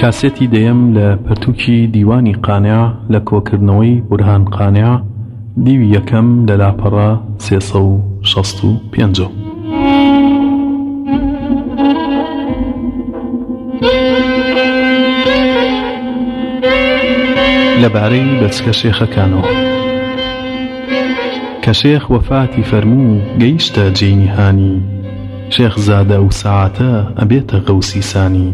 کاسێتی دەیەم لە پەرتووکی دیوانی قانع لە کۆکردنەوەی بورهان قانع دیوی یەکەم لە لاپەڕە سێ سەد و شەست و پێنج. لەبارەی بەچکە شێخەکانەوە کە شێخ وەفاتی فەرموو گەیشتە جێی نیهانی شێخ زادە ئەو سەعاتە ئەبێتە غەوسی سانی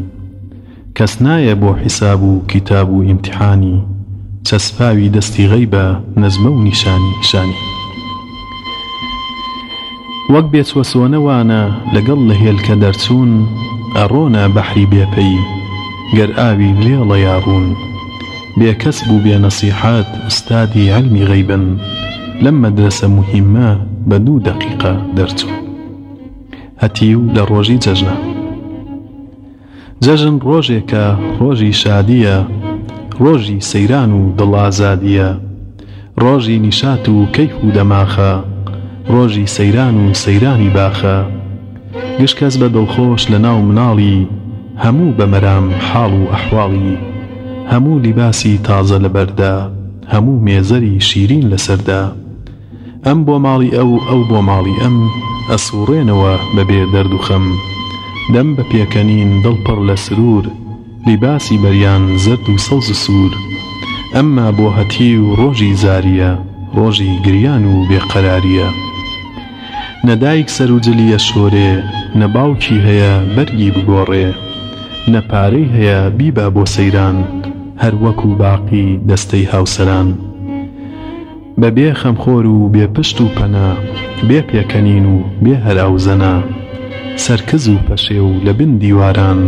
کەس نایە بۆ حیساب و کیتاب و ئیمتیحانی چەسپاوی دەستی غەیبە نەجمە و نیشانی نیشانی وەک بێچوەچۆنە وانە لەگەڵ لە هێلکە دەرچوون ئەڕۆنە بەحری بێ پەی گەر ئاوی لێڵە یا ڕوون بێ کەسب و بێ نەسیحات ئوستادی عەلمی غەیبن لەم مەدرەسە موهیمە بە دوو دەقیقە دەرچوون. هەتیو لە ڕۆژی جەژنە جەژن ڕۆژێکە ڕۆژی شادیە ڕۆژی سەیران و دڵ ئازادیە ڕۆژی نیشات و کەیف و دەماخە ڕۆژی سەیران و سەیرانی باخە گشت کەس بە دڵخۆش لە ناو مناڵی هەموو بە مەرام حاڵ و ئەحواڵی هەموو لیباسی تازە لەبەردا هەموو مێزەری شیرین لەسەردا ئەم بۆ ماڵی ئەو و ئەو بۆ ماڵی ئەم ئەسووڕێنەوە بە بێ دەرد و خەم دەم بە پێکەنین دڵ پڕ لە سروور لیباسی بەریان زەرد و سەوز و سوور ئەمما بۆ هەتیو ڕۆژی زارییە ڕۆژی گریان و بێ قەرارییە نە دایک سەر و جلی ئەشۆرێ نە باوکی هەیە بەرگی بگۆڕێ نە پارەی هەیە بیبا بۆ سەیران هەر وەکوو باقی دەستەی هاوسەران. بە بێ خەمخۆر و بێ پشت و پەنا، بێ پێکەنین و بێ هەر ئەو زەنا، سەرکز و پەشێو لە بن دیواران،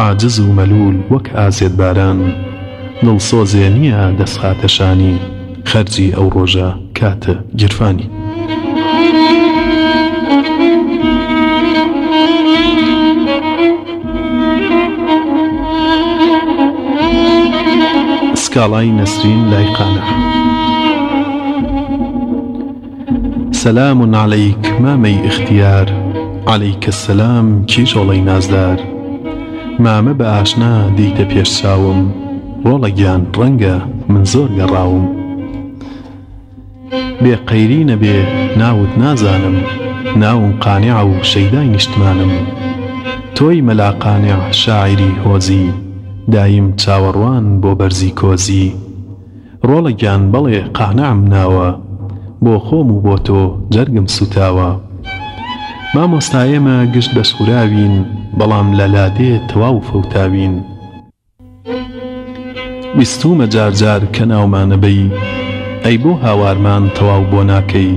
عاجز و مەلوول وەک ئازێتباران، دڵسۆزێ نییە دەسخاتە شانی، خەرجی ئەو ڕۆژە کاتە گیرفانی. سکاڵای نەسرین لای قانع. سلام علیک مامەی ئختیار علیک سلام کیژۆڵەی نازدار مامە بە ئاشنا دیتە پێش چاوم ڕۆڵە گیان ڕەنگە من زۆر گەڕاوم. بێ قەیری نەبێ ناوت نازانم ناوم قانع و شەیدای نیشتمانم تۆی مەلا قانع شاعیری هۆزی دایم چاوەڕوان بۆ بەرزی کۆزی ڕۆڵە گیان بەڵێ قانعم ناوە بۆ خۆم و بۆ تۆ جەرگم سوتاوە مامۆستا ئێمە گشت بەشخوراوین بەڵام لە لادێ تەواو فەوتاوین. ویستومە جار جار کە ناومانە بەی ئەی بۆ هاوارمان تەواو بۆ ناکەی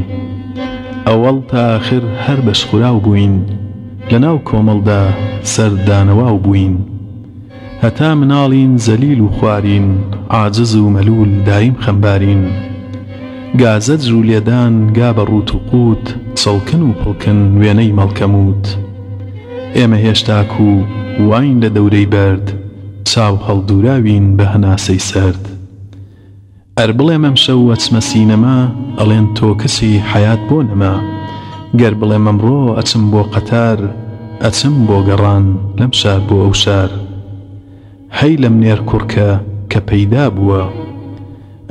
ئەوەڵ تا ئاخر هەر بەش خوراو بووین لە ناو کۆمەڵدا سەر دانەواو بووین هەتا مناڵین زەلیل و خوارین عاجز و مەلول دایم خەمبارین گا زەجر و لێدان گا بە ڕووت و قووت چڵکن و پڵکن وێنەی مەڵکەمووت ئێمە هێشتاکو واین لە دەورەی بەرد چاو هەڵدوراوین بە هەناسەی سەرد ئەر بڵێم ئەمشەو ئەچمە سینەما ئەڵێن تۆ کچی حەیات بۆ نەما گەر بڵێم ئەمڕۆ ئەچم بۆ قەتار ئەچم بۆ گەڕان لەم شار بۆ ئەو شار هەی لەم نێرکوڕکە کە پەیدا بووە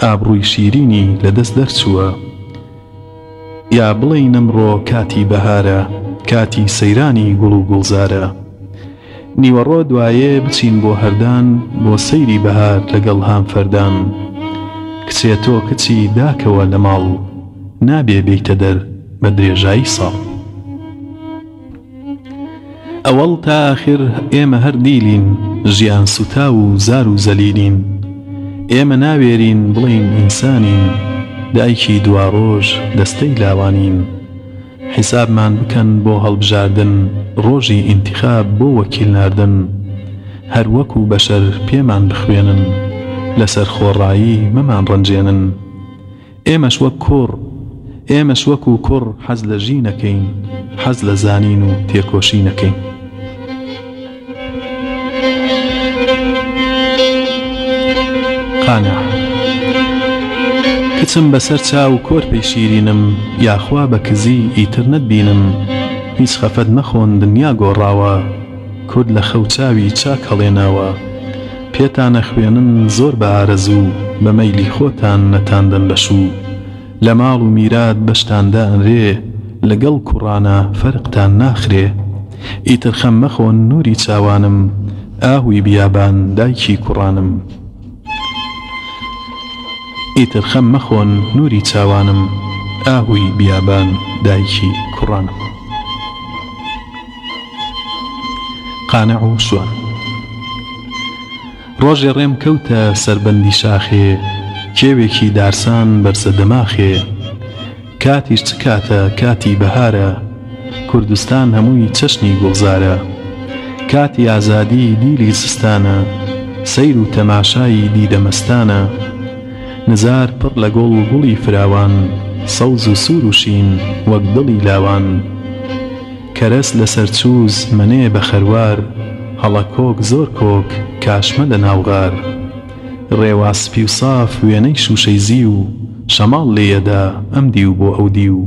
ئابڕووی شیرینی لە دەست دەرچووە. یا بڵێین ئەمڕۆ کاتی بەهارە کاتی سەیرانی گوڵ و گوڵزارە نیوەڕۆ دوایێ بچین بۆ هەردان بۆ سەیری بەهار لەگەڵ هامفەردان کچێ تۆ کچی داکەوە لە ماڵ نابێ بێیتە دەر بە درێژایی ساڵ. ئەوەڵ تا ئاخر ئێمە هەر دیلین ژیان سوتاو و زار و زەلیلین ئێمە ناوێرین بڵێین ئینسانین دایکی دواڕۆژ دەستەی لاوانین حیسابمان بکەن بۆ هەڵبژاردن ڕۆژی ئینتیخاب بۆ وەکیل ناردن هەر وەکو بەشەر پێمان بخوێنن لەسەر خۆڕایی مەمان ڕەنجێنن ئێمەش وەک کوڕ، ئێمەش وەکو کوڕ حەز لە ژین ئەکەین، حەز لە زانین و تێکۆشین ئەکەین. قانع کچم بەسەر چاو کۆرپەی شیرینم یاخوا بە کزی ئیتر نەتبینم هیچ خەفەت مەخۆن دنیا گۆڕاوە. کورد لە خەو چاوی چاک هەڵێناوە پێتان ئەخوێنن زۆر بە ئارەزو و بە مەیلی خۆتان نەتاندەن بەش و لە ماڵ و میرات بەشتان دائەنرێ لە گەڵ کوڕانا فەرقتان ناخرێ ئیتر خەم مەخۆن نوری چاوانم ئاهوی بیابان دایکی کوڕانم ئیتر خەم مەخۆن نوری چاوانم ئاهوی بیابان دایکی کوڕانم. قانع و سوار ڕۆژێ ڕێم کەوتە سەر بەندی شاخێ کێوێکی دارسان بەرزە دەماخێ کاتیش چ کاتە کاتی بەهارە کوردستان هەمووی چەشنی گوڵزارە کاتی ئازادی دیلی زستانە سەیر و تەماشایی دیدە مەستانە نزار پڕ لە گوڵ و گوڵی فراوان سەوز و سوور و شین وەک دڵی لاوان کەرەس لە سەرچووز مەنێ بە خەروار هەڵە کۆک زۆر کۆک کاشمە لە ناو غار ڕێوا سپی و ساف وێنەی شووشەی زیو شەماڵ لێ یەدا ئەم دیو بۆ ئەو دیو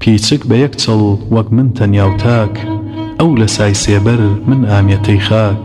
پیچک بە یەک چڵ وەک من تەنیا و تاک ئەو لە سای سێبەر من ئامێتەی خاک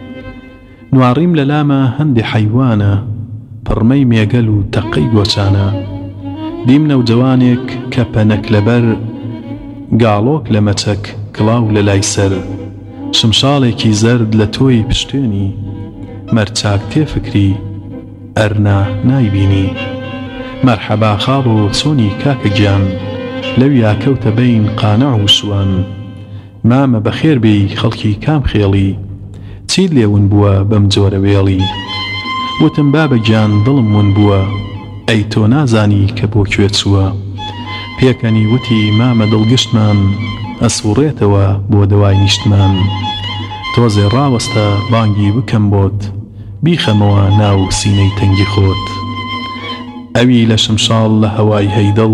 نواڕیم لە لامە هەندێ حەیوانە پڕمەی مێگەل و تەقەی گۆچانە دیم نەوجەوانێک کە پەنەک لەبەر گاڵۆک لە مەچەک گڵاو لە لای سەر شمشاڵێکی زەرد لە تۆی پشتێنی مەر چاک تێ فکری ئەرنا نایبینی مەرحەبا خاڵ و چۆنی کاکە گیان لەویا کەوتە بەین قانع و شوان مامە بەخێر بێی خەڵکی کام خێڵی چیت لێ ون بووە بەم جۆرە وێڵی وتم بابە گیان دڵم ون بووە ئەی تۆ نازانی کە بۆ کوێ چووە پێکەنی وتی مامە دڵ گشتمان ئەسوڕێتەوە بۆ دەوای نیشتمان تۆزێ ڕاوەستە بانگی بکەم بۆت بیخەمەوە ناو سینەی تەنگی خۆت ئەوی لە شمشاڵ لە هەوای هەی دڵ.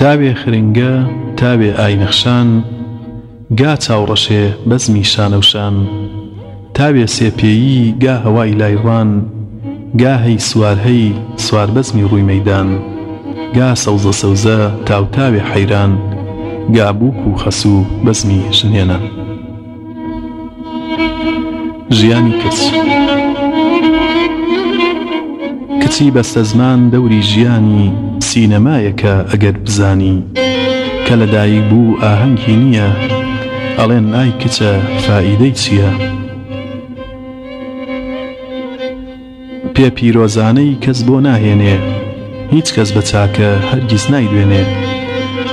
تاوێ خرنگە تاوێ ئای نەخشان گا چاوڕەشێ بەزمی شانەوشان تاوێ سێ پێیی گا هەوای لای ڕان گا هەی سوار هەی سوار بەزمی ڕووی مەیدان گا سەوزە سەوزە تاوتاوێ حەیران گا بووک و خەسوو بەزمی ژنێنان ژیانی کچ کچی بەستەزمان دەوری ژیانی سینەمایەکە ئەگەر بزانی کە لەدایک بوو ئاهەنگی نییە ئەڵێن ئای کچە فائیدەی چییە؟ پێ پیرۆزانەی کەس بۆ ناهێنێ هیچ کەس بە چاکە هەرگیز نایدوێنێ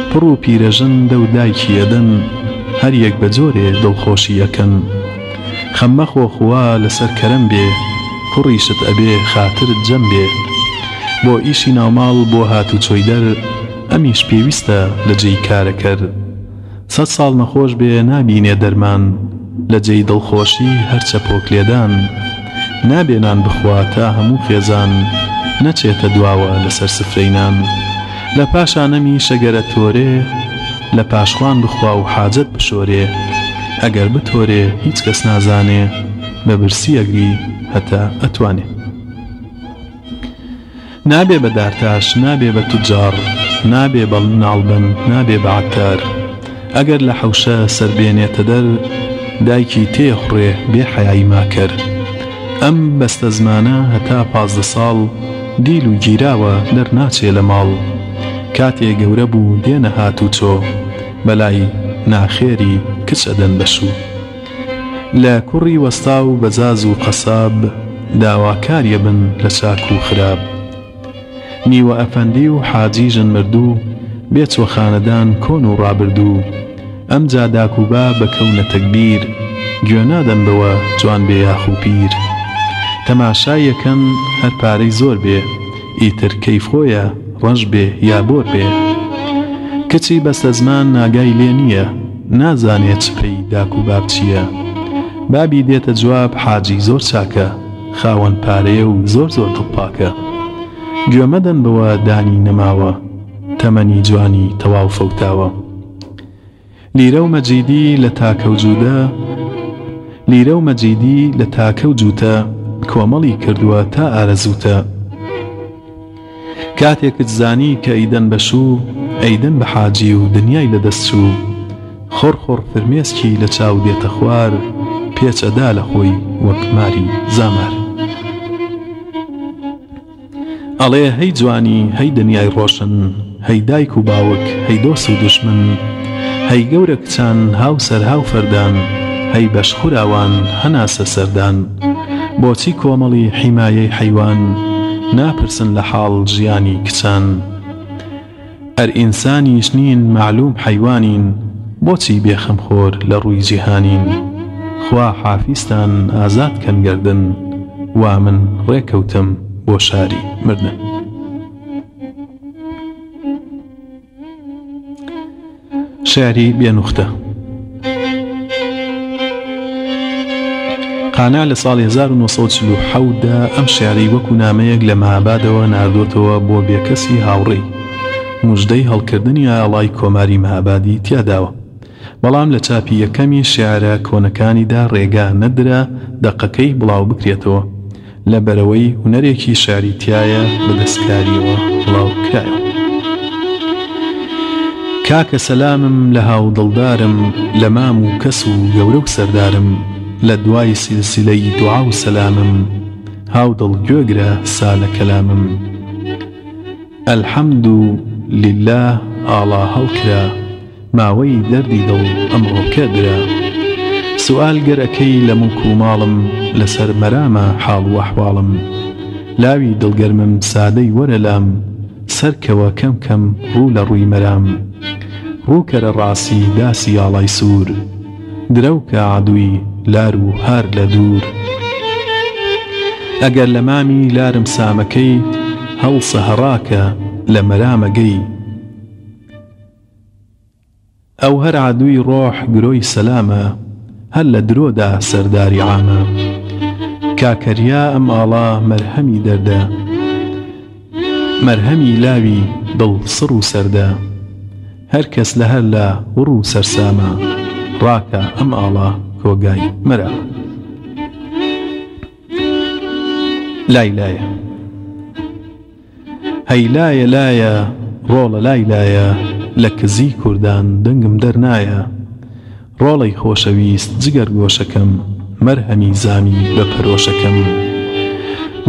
پڕ و پیرەژن دە و دایکی ئەدەن هەر یەک بە جۆرێ دڵخۆشی ئەکەن خەم مەخۆ خوا لە سەر کەرەم بێ کوڕیشت ئەبێ خاترت جەم بێ بۆ ئیشی ناوماڵ بۆ هاتوچۆی دەر ئەمیش پێویستە لە جێی کارەکەر سەد ساڵ نەخۆش بێ نابینێ دەرمان لە جێی دڵخۆشی هەر چەپۆک لێدان نابێ نان بخوا تا هەموو خێزان نەچێتە دواوە لەسەر سفرەی نان لە پاشا نەمی شەگەرە تۆرێ لە پاش خوان بخوا و حاجەت بشۆرێ ئەگەر بتۆرێ هیچ کەس نازانێ بە برسی ئەگری هەتا ئەتوانێ. نابێ بە دارتاش نابێ بە توجاڕ نابێ بە ناڵبەند نابێ بە عەتار ئەگەر لە حەوشە سەر بێنێتە دەر دایکی تێ خوڕێ بێ حەیای ماکەر ئەم بەستەزمانە هەتا پازدە ساڵ دیل و گیراوە دەر ناچێ لە ماڵ کاتێ گەورە بوو دێنە هاتوچۆ بەلای ناخێری کچ ئەدەن بە شوو. لە کوڕی وەستاو بەزاز و قەساب داواکاریە بن لە چاک و خراپ نیوە ئەفەندی و حاجی ژن مردوو بێ چوە خانەدان کۆن و ڕابردوو ئەمجا داک و باب ئەکەونە تەگبیر گوێ نادەن بەوە جوان بێ یاخ و پیر تەماشای ئەکەن هەر پارەی زۆر بێ ئیتر کەیف خۆیە ڕەش بێ یا بۆر بێ کچی بەستەزمان ناگای لێ نیە نازانێ چ پێی داک و باب چییە بابی دێتە جواب حاجی زۆر چاکە خاوەن پارەیە و زۆر زۆر دڵ پاکە گوێ مەدەن بەوە دانی نەماوە تەمەنی جوانی تەواو فەوتاوە لیرە و مەجیدی لە تاکە و جوودە لیرە و مەجیدی لە تاکە و جووتە کۆمەڵی کردووە تا ئارەزووتە. کاتێکت زانی کە ئەیدەن بە شوو ئەیدەن بە حاجی و دنیای لە دەست چوو خڕ خڕ فرمێسکی لە چاو دێتە خوار پێچ ئەدا لە خۆی وەک ماری زامار ئەڵێ هەی جوانی هەی دنیای ڕۆشن هەی دایک و باوک، هەی دۆست و دوژمن، هەی گەورە کچان، هاوسەر هاوفەردان، هەی بەشخوراوان، هەناسە سەردان، بۆچی کۆمەڵی حیمایەی حەیوان، ناپرسن لە حاڵ ژیانی کچان؟ ئەر ئینسانیش نین مەعلوم حەیوانین، بۆچی بێ خەمخۆر لە ڕووی جیهانین؟ خوا حافیزتان ئازاد کەن گەردن، وا من ڕێکەوتم بۆ شاری مردن. شاری بێ نوختە قانا لە ساڵی 1940دا ئەم شاری وەکو نامەیەک لە مابادەوە ناردۆتەوە بۆ بێکەسی هاوڕێی مژدەی هەڵکردنی ئاڵای کۆماری مابادی تیاداوە بەڵام لە چاپی یەکەمی شارە کۆنەکانیدا ڕێگا نەدرا دەقەکەی بڵاو بکرێتەوە لە بەرەوەی هونەرێکی شعری تیایە بە دەستکاریەوە بڵاو کرایەوە. کاکە سەلامم لە هاو دڵدارم لە مام و کەس و گەورە و سەردارم لە دوای سیلسیلەی دوعا و سەلامم هاو دڵ گوێ گرە سا لە کەلامم الحمد للە ئاڵا هەڵکرا ماوەی دەردی دڵ ئەمڕۆکە درا سوال گەر ئەکەی لە موڵک و ماڵم لەسەر مەرامە حاڵ و ئەحواڵم لاوی دڵ گەرمم سادەی وەرە لام سەرکەوە کەم کەم ڕوو لە ڕووی مەرام ڕوو کەرە ڕاسی داسی ئاڵای سوور درەوکە عەدووی لار و هار لە دوور ئەگەر لە مامی لارم سامەکەی هەڵسە هەڕاکە لە مەرامە گەی. ئەو هەر عەدووی ڕۆح گرۆی سەلامە هەر لە درۆدا سەرداری عامە کاکەریا ئەم ئاڵا مەرهەمی دەردە مەرهەمی لاوی دڵ سڕ و سەردە هەر کەس لە هەر لا وڕ و سەرسامە ڕاکە ئەم ئاڵا کۆگای مەرامە لای لایە. هەی لایە لایە ڕۆڵە لای لایە لە کزی کوردان دەنگم دەرنایە ڕۆڵەی خۆشەویست جگەر گۆشەکەم مەرهەمی زامی بە پەرۆشەکەم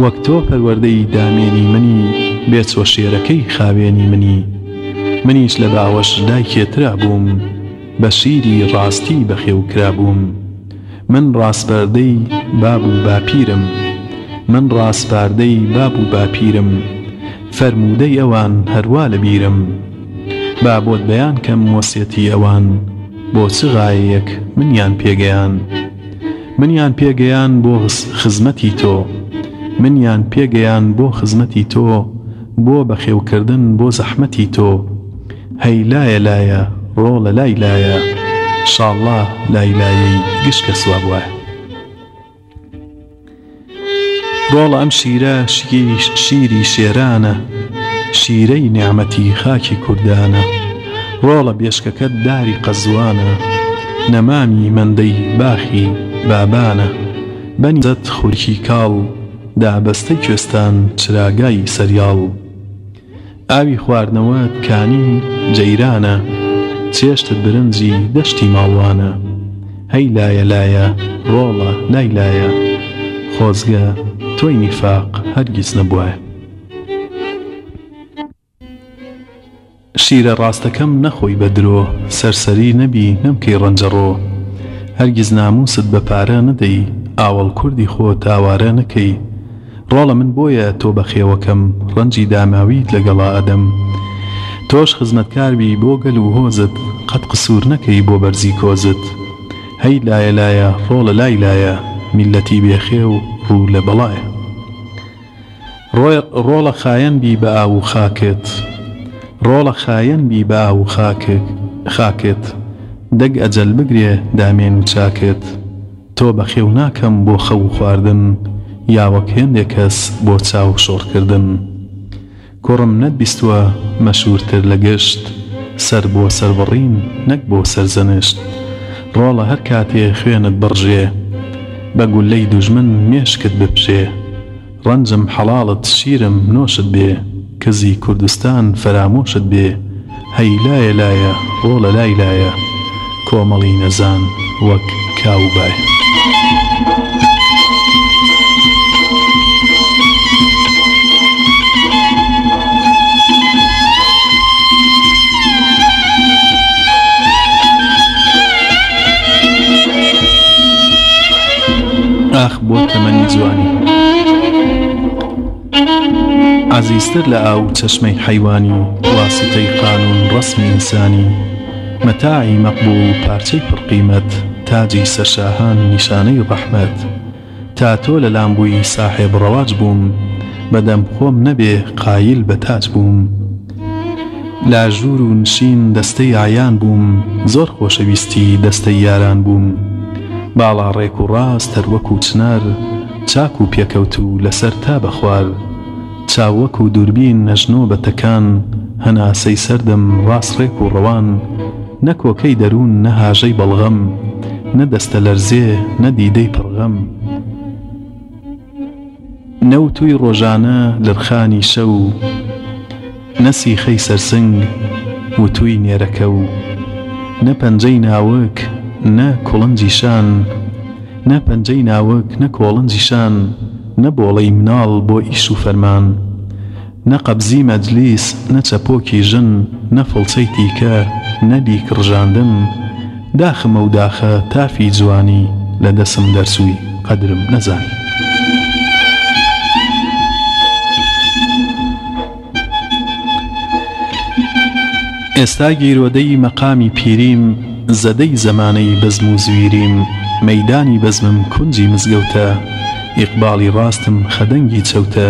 وەک تۆ پەروەردەی دامێنی منی بێچوە شێرەکەی خاوێنی منی منیش لە باوەش دایکێترا بووم بە شیری ڕاستی بەخێو کرابووم من ڕاسپاردەی باب و باپیرم من ڕاسپاردەی باب و باپیرم فەرموودەی ئەوان هەر وا لە بیرم با بۆت بەیان کەم وەسیەتی ئەوان بۆ چ غایەیەک منیان پێ گەیان منیان پێ گەیان بۆ خزمەتی تۆ منیان پێ گەیان بۆ خزمەتی تۆ بۆ بەخێو کردن بۆ زەحمەتی تۆ هەی لایە لایە ڕۆ لە لای لایە شاڵڵا لای لایەی گشت کەس وا بوایە. ڕۆڵە ئەم شیرە شیری شێرانە شیرەی نیعمەتی خاکی کوردانە ڕۆڵە بێشکەکەت داری قەزوانە نەمامی مەندەی باخی بابانە بەنی زەت خورکی کاڵ دابەستەی کوێستان چراگای سەریاڵ ئاوی خواردنەوەت کانی جەیرانە چێشتت برنجی دەشتی ماڵوانە هەی لایە لایە ڕۆڵە لای لایە خۆزگە تۆی نیفاق هەرگیز نەبوایە. شیرە ڕاستەکەم نەخۆی بە درۆ سەرسەری نەبی نەمکەی ڕەنجەڕۆ هەرگیز نامووست بە پارە نەدەی ئاوەڵ کوردی خۆت ئاوارە نەکەی، ڕۆڵە من بۆیە تۆ بەخێوەکەم ڕەنجی داماویت لەگەڵا ئەدەم تۆش خزمەتکار بی بۆ گەل و هۆزت قەت قسور نەکەی بۆ بەرزی کۆزت هەی لایە لایە ڕۆڵە لای لایە میللەتی بێ خێو ڕوو لە بەڵایە ڕۆڵە خایەن بی بە ئاو و خاکت ڕۆڵە خایەن بی بە ئاو و خاکت دەگ ئەجەل بگرێ دامێن و چاکت. تۆ بە خێو ناکەم بۆ خەو و خواردن یا وەک هێندێ کەس بۆ چاو شۆڕ کردن کوڕم نەت بیستوە مەشهور تر لە گشت سەر بۆ سەربڕین نەک بۆ سەرزەنشت ڕۆڵە هەر کاتێ خوێنت بڕژێ بە گوللەی دوژمن مێشکت بپژێ ڕەنجم حەڵاڵت شیرم نۆشت بێ کزی کوردستان فەرامۆشت بێ هەی لایە لایە ڕۆ لە لای لایە کۆمەڵی نەزان وەک کاو و بایە. بۆ تەمەنی جوانی عەزیزتر لە ئاو و چەشمەی حەیوانی و واسیتەی قانون ڕەسمی ئینسانی مەتاعی مەقبوڵ پارچەی پڕ قیمەت تاجی سەر شاهان نیشانەی ڕەحمەت تا تۆ لە لام بووی ساحێب ڕەواج بووم بە دەم خۆم نەبێ قایل بە تاج بووم لە ژوور و نشین دەستەی عەیان بووم زۆر خۆشەویستی دەستەی یاران بووم باڵا ڕێک و ڕاست هەر وەکوو چنار چاک و پێکەوتوو لە سەر تا بە خوار چاو وەکوو دووربین نەژنۆ بە تەکان هەناسەی سەردم ڕاست ڕێک و ڕەوان نە کۆکەی دەروون نە هاژەی بەڵغەم نە دەستە لەرزێ نە دیدەی پڕ غەم. نە وتووی ڕۆژانە درخانی شەو نە سیخەی سەرسنگ وتووی نێرەکە و نە پەنجەی ناوک نە کوڵنجی شان نە پەنجەی ناوک نە کۆڵنجی شان نە بۆڵەی مناڵ بۆ ئیش و فەرمان نە قەبزی مەجلیس، نە چەپۆکی ژن، نە فڵچەی تیکە، نە دیک ڕژاندن، داخمە و داخە تافی جوانی لە دەسم دەرچووی قەدرم نەزانی. ئێستا گیرۆدەی مەقامی پیریم، زەدەی زەمانەی بەزم و زویریم، مەیدانی بەزمم کونجی مزگەوتە، ئیقباڵی ڕاستم خەدەنگی چەوتە،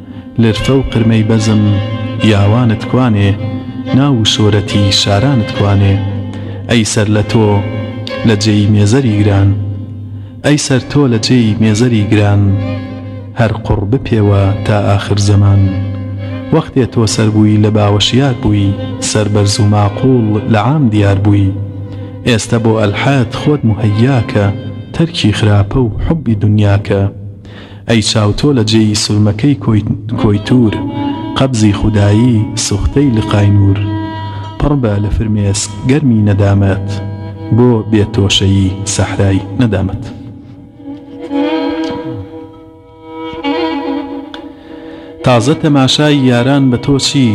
لرفە و قرمەی بەزم یاوانت کوانێ ناو و شۆرەتی شارانت کوانێ ئەی سەر لە تۆ لە جێی مێزەری گران ئەی سەر تۆ لە جێی مێزەری گران هەر قوڕ بپێوە تا ئاخر زەمان وەختێ تۆ سەر بووی لە باوەشیار بووی سەر بەرز و ماقووڵ لە عام دیار بووی ئێستە بۆ ئەلحاد خۆت موهەییا کە تەرکی خراپە و حوبی دنیا کە. ئەی چاو تۆ لە جێ ی سورمەکەی کۆی تور قەبزی خودایی سوختەی لقای نور پڕ بە لە فرمێسک گەرمی نەدامەت بۆ بێ تۆشە ی سەحرای نەدامەت. تازە تەماشای یاران بە تۆ چی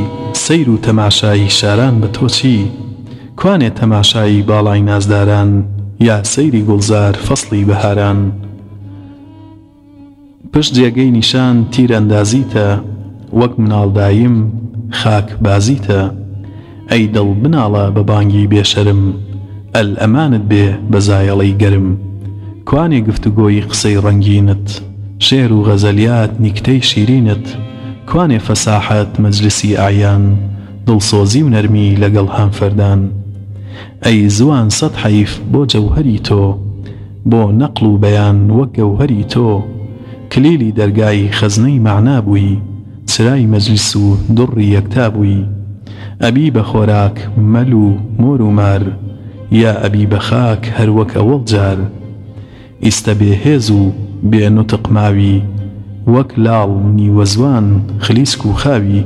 سەیر و تەماشایی شاران بە تۆ چی کوانێ تەماشایی باڵای نازداران یا سەیری گوڵزار فەسڵی بەهاران. پشت جێگەی نیشان تیرئەندازیتە وەک مناڵ دایم خاک بازیتە ئەی دڵ بناڵە بە بانگی بێ شەرم ئەل ئەمانت بێ بە زایەڵەی گەرم کوانێ گفتوگۆی قسەی ڕەنگینت شێر و غەزەلیات نیکتەی شیرینت کوانێ فەساحەت مەجلسی ئەعیان دڵسۆزی و نەرمی لەگەڵ هەمفەردان ئەی زوان سەد حەیف بۆ جەوهەری تۆ بۆ نەقڵ و بەیان وەک گەوهەری تۆ کلیلی دەرگای خەزنەی مەعنا بووی چرای مەجلیس و دڕی یەکتا بووی ئەبی بە خۆراک مەل و مۆر و مار یا ئەبی بە خاک هەر وەک ئەوەڵ جار ئیستە بێ هێز و بێ نوتق ماوی وەک لاڵ نیوە زوان خلیسک و خاوی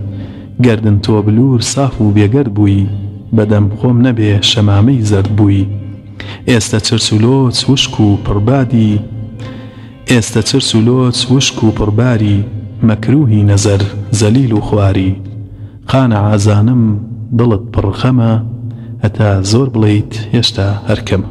گەردن تۆ بلور ساف و بێگەرد بووی بەدەم خۆم نەبێ شەمامەی زەرد بووی ئێستە چرچ و لۆچ وشک و پڕ بادی ئێستە چرچ و لۆچ وشک و پڕ باری مەکرووهی نەزەر زەلیل و خواری قانعە زانم دڵت پڕ خەمە هەتا زۆر بڵێیت هێشتا هەر کەمە.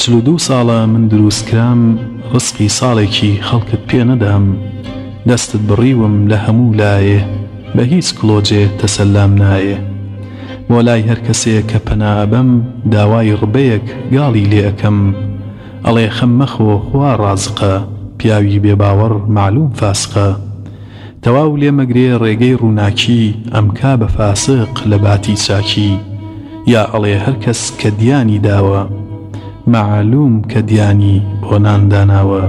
چل و دوو ساڵە من دروست کرام ڕسقی ساڵێکی خەڵکت پێ نەدام دەستت بڕیوم لە هەموو لایێ بە هیچ کڵۆجێ تەسەلام نایێ بۆ لای هەر کەسێ کە پەنا ئەبەم داوای ڕبەیەک گاڵی لێ ئەکەم ئەڵێ خەم مەخۆ خوا ڕازقە پیاوی بێ باوەڕ مەعلوم فاسقە تەواو لێ مەگرێ ڕێگەی ڕووناکی ئەمکا بە فاسق لە باتی چاکی یا ئەڵێ هەر کەس کە دیانی داوە مەعلوم کە دیانی بۆ نان داناوە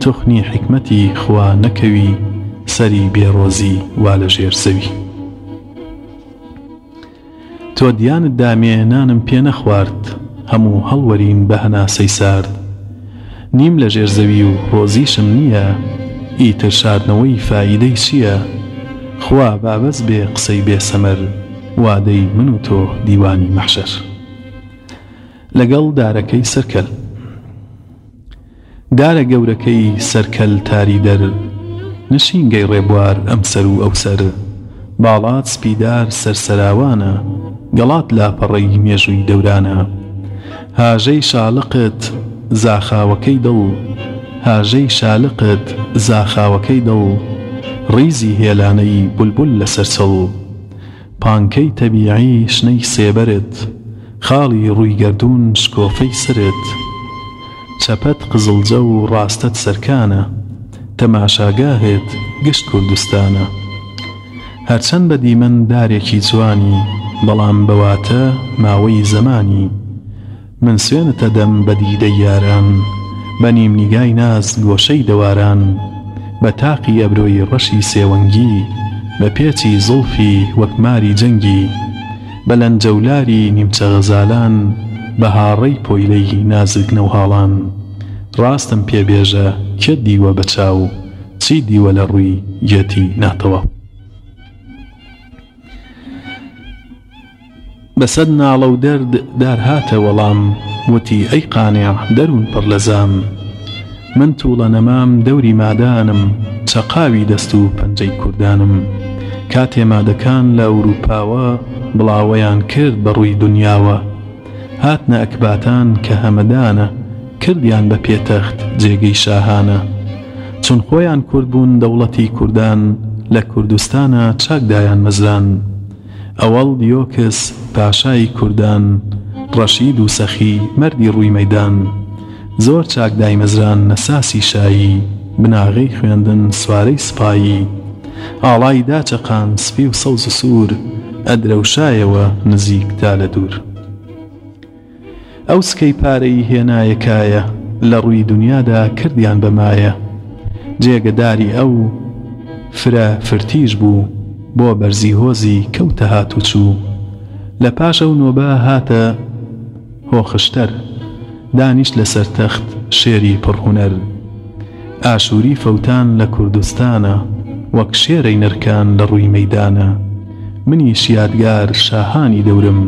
توخنی حیکمەتی خوا نەکەوی سەری بێ ڕۆزی وا لە ژێر زەوی. تۆ دیانت دامێ نانم پێ نەخوارد هەموو هەڵوەرین بە هەناسەی سارد نیم لە ژێر زەوی و ڕۆزیشم نییە ئیتر شاردنەوەی فایدەی چییە خوا با بەس بێ قسەی بێ سەمەر وادەی من و تۆ دیوانی مەحشەر لەگەڵ دارەکەی سەرکەل. دارە گەورەکەی سەر کەل تاری دەر نشینگەی ڕێبوار ئەم سەر و ئەو سەر باڵات سپیدار سەر سەراوانە گەڵات لاپەڕەی مێژووی دەورانە هاژەی شالقت زاخاوەکەی دڵ هاژەی شالقت زاخاوەکەی دڵ ڕیزی هێلانەی بولبول لەسەر چڵ پانکەی تەبیعی شنەی سێبەرت خاڵی ڕووی گەردوون شکۆفەی سەرت چەپەت قزڵجە و ڕاستەت سەرکانە تەماشاگاهت گشت کوردستانە هەرچەند بە دیمەن دارێکی جوانی بەڵام بە واتە ماوەی زەمانی من سوێنت ئەدەم بە دیدەی یاران بە نیم نیگای ناز گۆشەی دەواران بە تاقی ئەبرۆی ڕەشی سێوەنگی بە پێچی زوڵفی وەک ماری جەنگی بە لەنجە و لاری نیمچە غەزالان بە هاڕەی پۆیلەی نازک نەوهاڵان ڕاستم پێ بێژە کێت دیوە بە چاو چیت دیوە لە ڕوی گێتی ناتەواو. بە سەد ناڵە و دەرد دار هاتە وەڵام وتی ئەی قانع دەروون پڕ لە زام من تووڵە نەمام دەوری مادانم چەقاوی دەست و پەنجەی کوردانم کاتێ مادەکان لە ئەورووپاوە بڵاوەیان کرد بە ڕووی دنیاوە هاتنە ئەکباتان کە هەمەدانە کردیان بە پێتەخت جێگەی شاهانە چون خۆیان کورد بوون دەوڵەتی کوردان لە کوردستانا چاک دایان مەزراند ئەوەڵ یۆکس پاشای کوردان ڕەشید و سەخی مەردی ڕووی مەیدان زۆر چاک دایمەزران نەساسی شایی بناغەی خوێندن سوارەی سپایی ئاڵای داچەقان سپی و سەوز و سوور ئەدرەوشایەوە نزیک تا لە دوور. ئەو سکەی پارەی هێنایە کایە لە ڕووی دونیادا کردیان بە مایە جێگە داری ئەو فرە فرتیش بوو بۆ بەرزی هۆزی کەوتە هات و چوو لە پاش ئەو نۆبە هاتە هۆخشتەر دانیشت لە سەر تەخت شێری پڕ هونەر. ئاشووری فەوتان لە کوردستانە وەک شێرەی نرکان لە ڕووی مەیدانە منیش یادگار شاهانی دەورم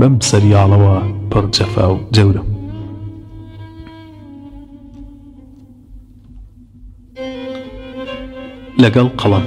بەم سەریاڵەوە پڕ جەفا و جەورە بوو. لەگەڵ قەڵەم.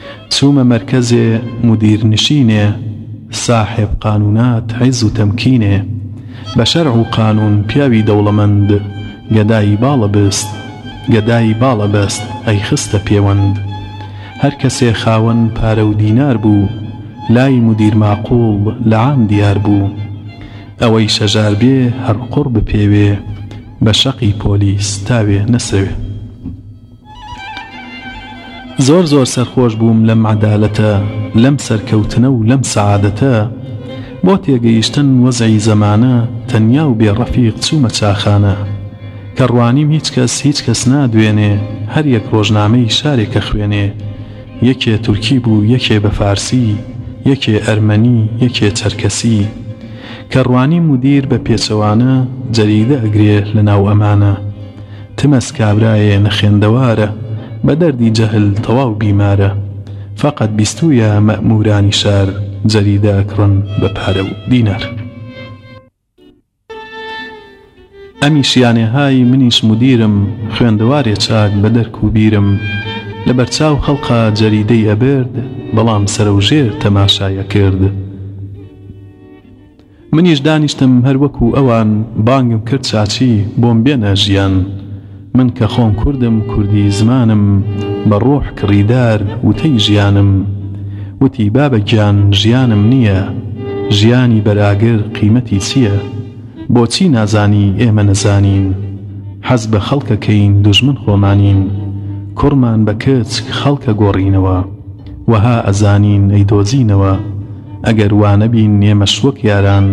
چومە مەرکەزێ مودیر نشینێ ساحێب قانونات عیز و تەمکینێ بە شەرع و قانون پیاوی دەوڵەمەند گەدای باڵە بست گەدای باڵە بەست ئەی خستە پێوەند هەر کەسێ خاوەن پارە و دینار بوو لای مودیر ماقوڵ لە عام دیار بوو ئەوەی شەژار بێ هەر قوڕ بپێوێ بە شەقی پۆلیس تاوێ نەسەوێ. زۆر زۆر سەرخۆش بووم لەم عەدالەتە لەم سەرکەوتنە و لەم سەعادەتە بۆ تێگەیشتن وەزعی زەمانە تەنیا و بێ ڕەفیق چوومە چاخانە کە ڕوانیم هیچ کەس هیچ کەس نادوێنێ هەر یەک ڕۆژنامەی شارێک ئەخوێنێ یەکێ تورکی بوو یەکێ بە فارسی یەکێ ئەرمەنی یەکێ چەرکەسی کە ڕوانیم مودیر بە پێچەوانە جەریدە ئەگرێ لە ناو ئەمانە تمەس کابرایێ نەخێندەوارە بە دەردی جەهل تەواو بیمارە فەقەت بیستوویە مەئموورانی شار جەریدە ئەکڕن بە پارە و دینار. ئەمیشیانێ های منیش مودیرم خوێندەوارێ چاک بە دەرک و بیرم لە بەرچاو خەڵقا جەریدەی ئەبرد بەڵام سەرەوژێر تەماشای ئەکرد. منیش دانیشتم هەر وەکو ئەوان بانگم کرد چاچی بۆم بێنە ژیان من کە خۆم کوردم کوردی زمانم بە ڕوح کڕیدار وتەی ژیانم وتی بابە گیان ژیانم نییە ژیانی بەراگر قیمەتی چییە بۆچی نازانی ئێمە نەزانین حەز بە خەڵکەکەین دوژمن خۆمانین کوڕمان بە کچ خەڵکە گۆڕینەوە وەها ئەزانین ئەیدۆزینەوە ئەگەر وانەبین ئێمەش وەک یاران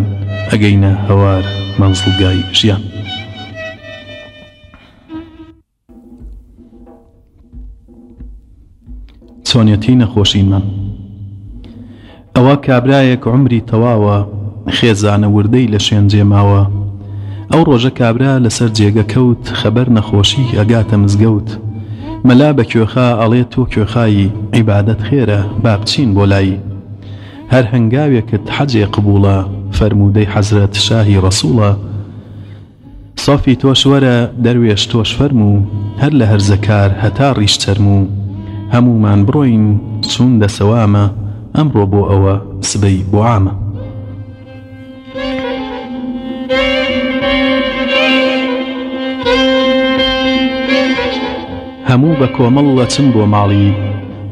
ئەگەینە هەوار مەنزڵگای ژیان. چۆنێتی نەخۆشی من ئەوە کابرایەک عومری تەواوە خێزانە وردەی لە شوێنجێ ماوە، ئەو ڕۆژە کابرا لەسەر جێگە کەوت خەبەر نەخۆشی ئەگاتە مزگەوت مەلا بە کوێخا ئەڵێ تۆ کوێخای عیبادەت خێرە با بچین بۆ لای هەر هەنگاوێکت حەجێ قبوڵە فەرموودەی حەزرەت شاهی ڕەسوڵە سۆفی تۆش وەرە دەروێش تۆش فەرموو هەر لە هەرزەکار هەتا ڕیش چەرموو هەموومان بڕۆین چوون دەسەوامە ئەمڕۆ بۆ ئەوە سبەی بۆ عامە. هەموو بە کۆمەڵ وەچن بۆ ماڵی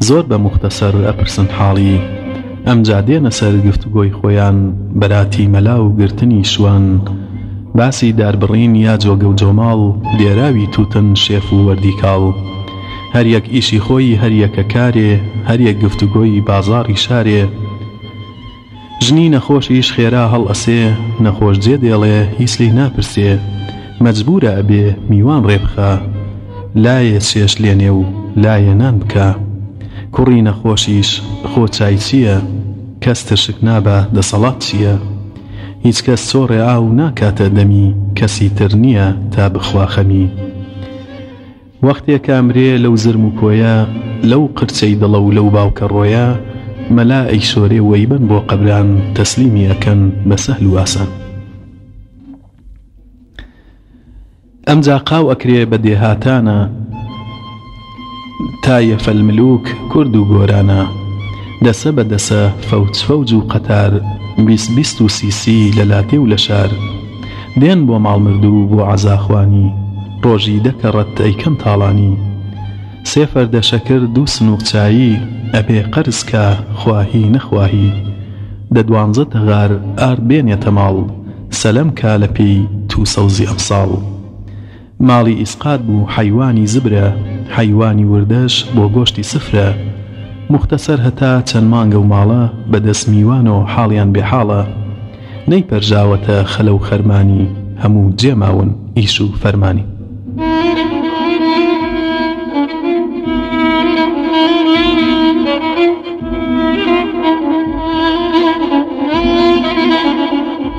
زۆر بە موختەسەر ئەپرسن حاڵی ئەمجا دێنە سەر گفتوگۆی خۆیان بەراتی مەلا و گرتنی شوان باسی داربڕین یا جۆگە و جۆماڵ دێراوی تووتن شێف و وەردی کاڵ هەر یەک ئیشی خۆی هەر یەکە کارێ هەر یەک گفتوگۆی بازاڕی شارێ ژنی نەخۆشیش خێرا هەڵ ئەسێ نەخۆش جێ دێڵێ هیچ لێی ناپرسێ مەجبوورە ئەبێ میوان ڕێ بخا لایێ چێشت لێنێ و لایێ نان بکا کوڕی نەخۆشیش خۆ چای چییە کەس ترشک نابا دەسەڵات چییە هیچ کەس چۆڕێ ئاو ناکاتە دەمی کەسی تر نییە تا بخوا خەمی وەختێ کامرێ لەو زرم و کۆیە لەو قرچەی دڵە و لەو باوکە ڕۆیە مەلا ئەیسۆرێ و ئەیبەن بۆ قەبران تەسلیمی ئەکەن بە سەهل و ئاسان ئەمجا قاو ئەکرێ بە دێهاتانا تا یەفەل ملوک کورد و گۆرانا دەسە بە دەسە فەوج فەوج و قەتار بیست بیست و سی سی لە لاتێ و لە شار دێن بۆ ماڵ مردوو بۆ عەزا خوانی ڕۆژی دە کەڕەت ئەیکەن تاڵانی سێ فەردە شەکر دوو سنووق چایی ئەبێ قەرز کا خواهی نەخواهی دە دوانزە تەغار ئارد بێنێتە ماڵ سەلەم کا لە پێی توو سەوزی ئەمساڵ ماڵی ئیسقات بوو حەیوانی زبرە حەیوانی وردەش بۆ گۆشتی سفرە موختەسەر هەتا چەند مانگە و ماڵە بە دەست میوانۆ حاڵیان بێ حاڵە نەی پەرژاوەتە خەلە و خەرمانی هەموو جێ ماون ئیش و فەرمانی.